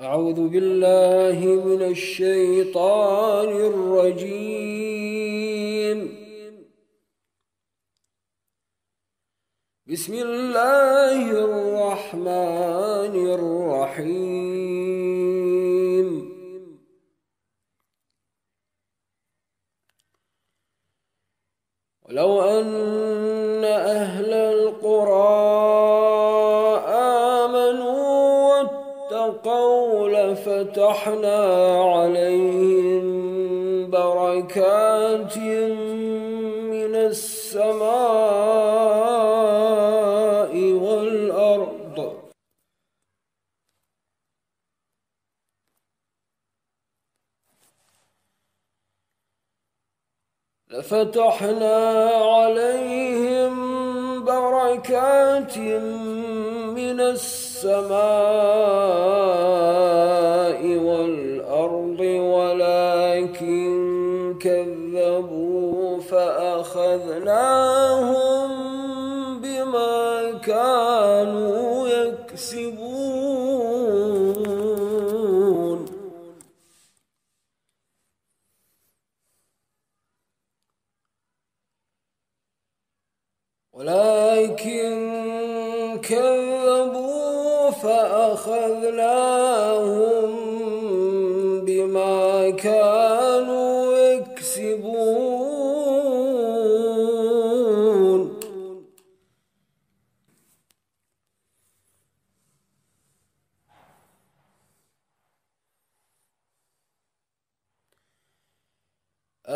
أعوذ بالله من الشيطان الرجيم. بسم الله الرحمن الرحيم. ولو أن فتحنا عليهم بركات من السماء والأرض. لفتحنا عليهم بركات من السماء فأخذناهم بما كانوا يكسبون. ولكن كذبوا فأخذناهم بما كانوا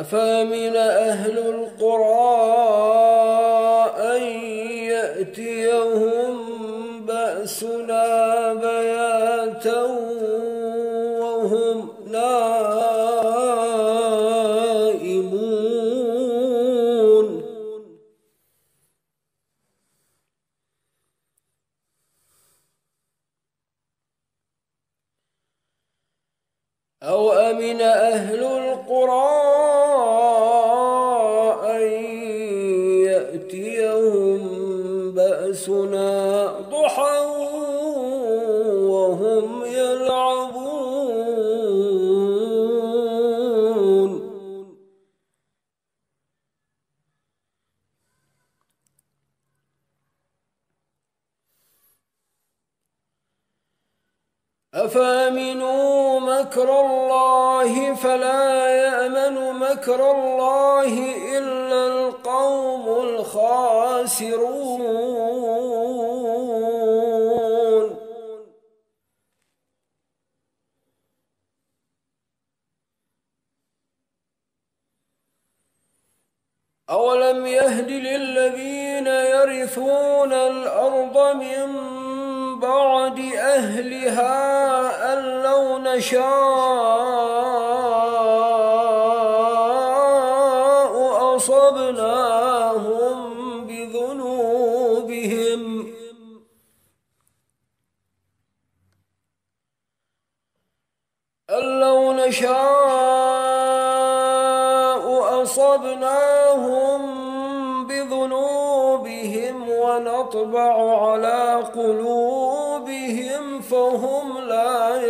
أفامن أهل القرى بأسنا بياتا وهم نائمون. أو أمن أهل القرى بأسنا ضحى أفأمنوا مكر الله فلا يأمن مكر الله إلا القوم الخاسرون. أولم يهد للذين يرثون الأرض من بعد أهلها أن لو نشاء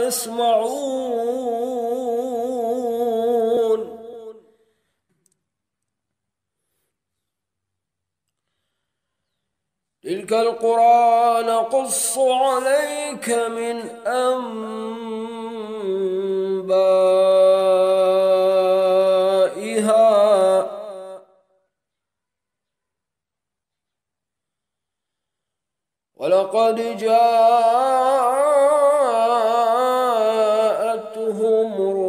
يسمعون. تلك القرى نقص عليك من أنبائها. ولقد جاء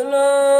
flow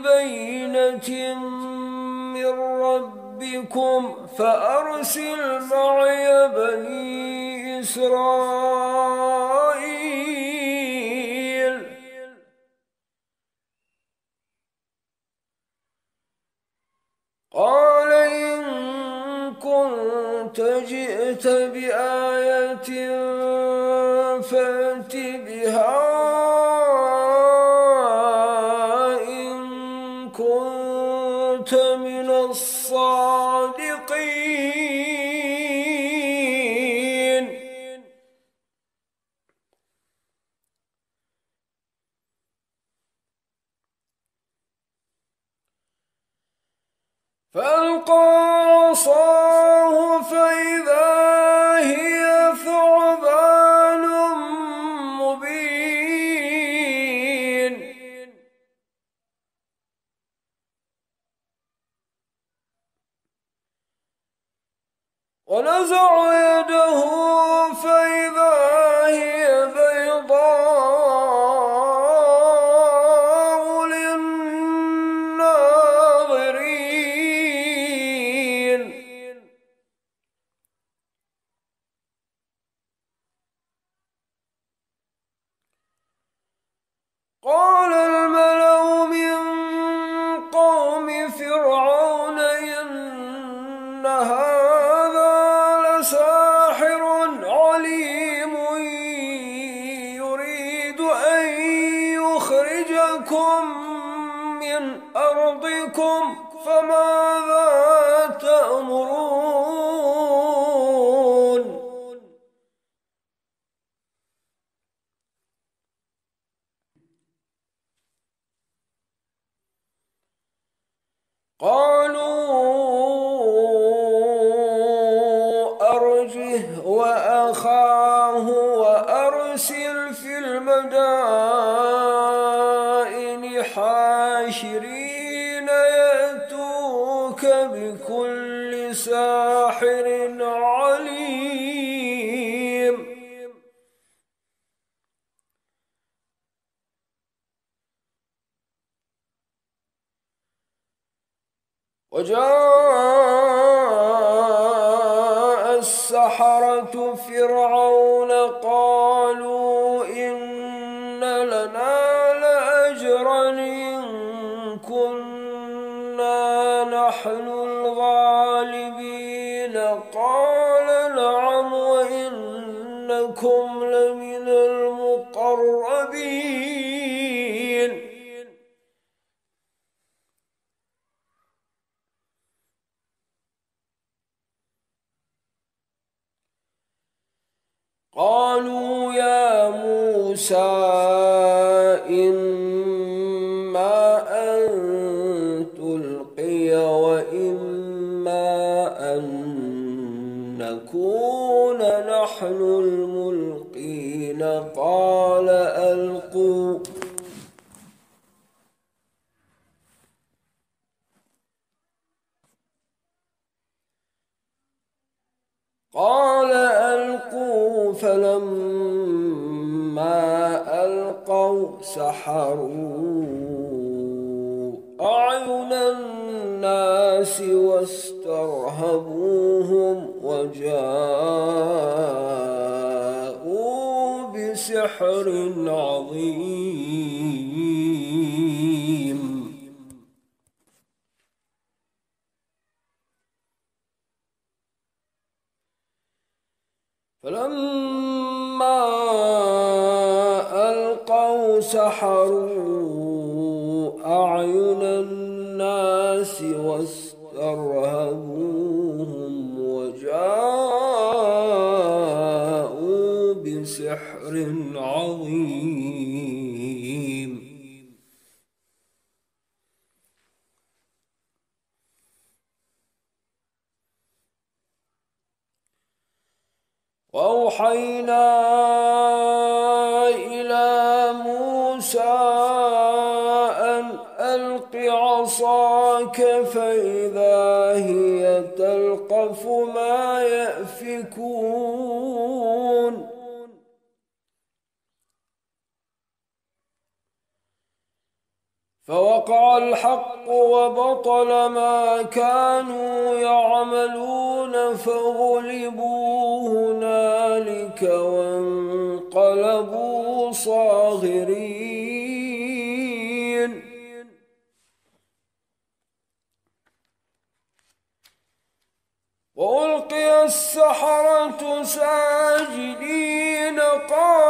ببينة من ربكم فأرسل معي بني إسرائيل يخرجكم من أرضكم فماذا وجاء السحرة فرعون قالوا قالوا يا موسى بسحر عظيم. فلما ألقوا سحروا إلى موسى أن ألق عصاك فإذا هي تلقف ما يأفكون. فوقع الحق وبطل ما كانوا يعملون فغلبوا هنالك وانقلبوا صاغرين. وألقي السحرة ساجدين قالوا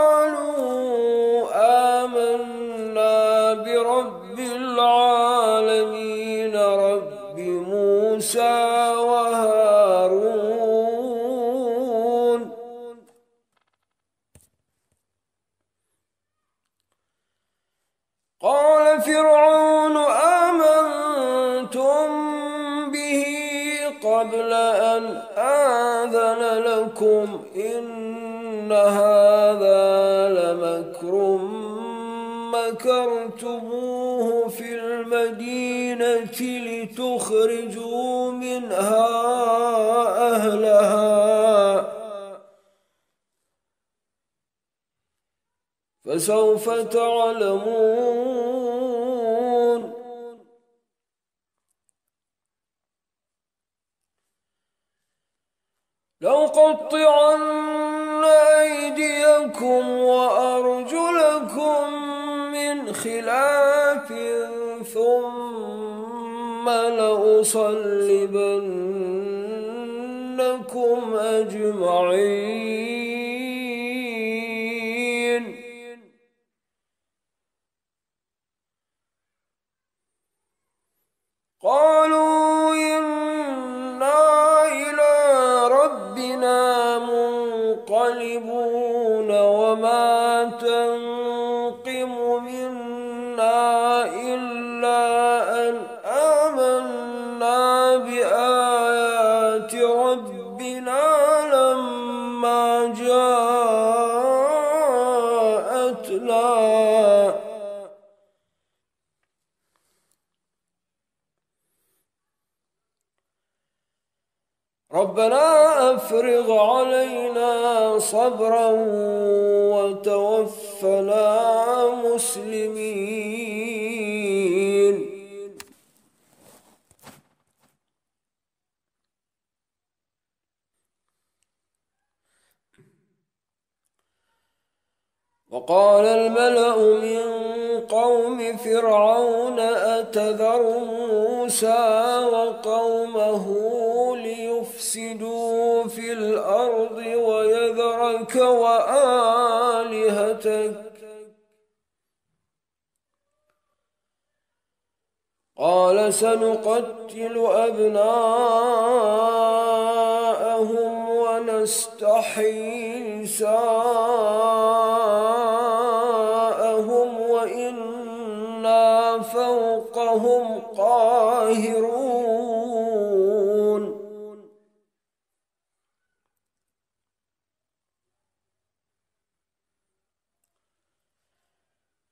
فسوف تعلمون. تنقم منا صبرا وتوفنا مسلمين. وقال الملأ من قوم فرعون أتذر موسى وقومه ليفسدوا في الأرض ويذرك وآلهتك. قال سنقتل أبناءهم ونستحيي نساءهم وإنا فوقهم قاهرون.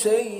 pensei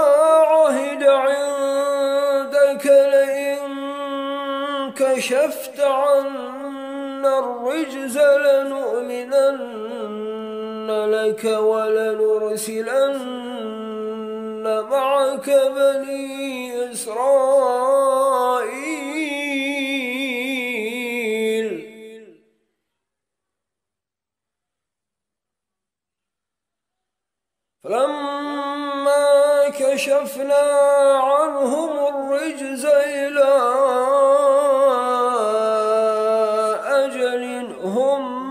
لنؤمنن لك ولنرسلن معك بني إسرائيل. فلما كشفنا عنهم الرجز إلى أجل هم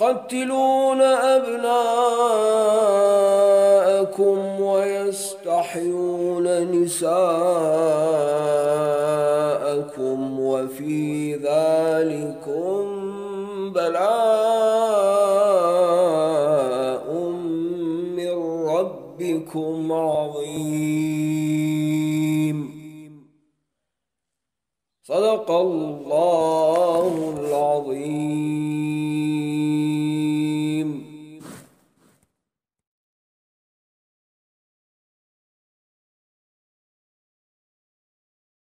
يقتلون أبناءكم ويستحيون نساءكم وفي ذلكم بلاء من ربكم عظيم. صدق الله